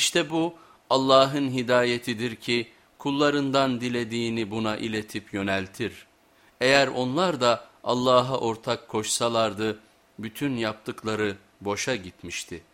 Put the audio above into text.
İşte bu Allah'ın hidayetidir ki kullarından dilediğini buna iletip yöneltir. Eğer onlar da Allah'a ortak koşsalardı bütün yaptıkları boşa gitmişti.''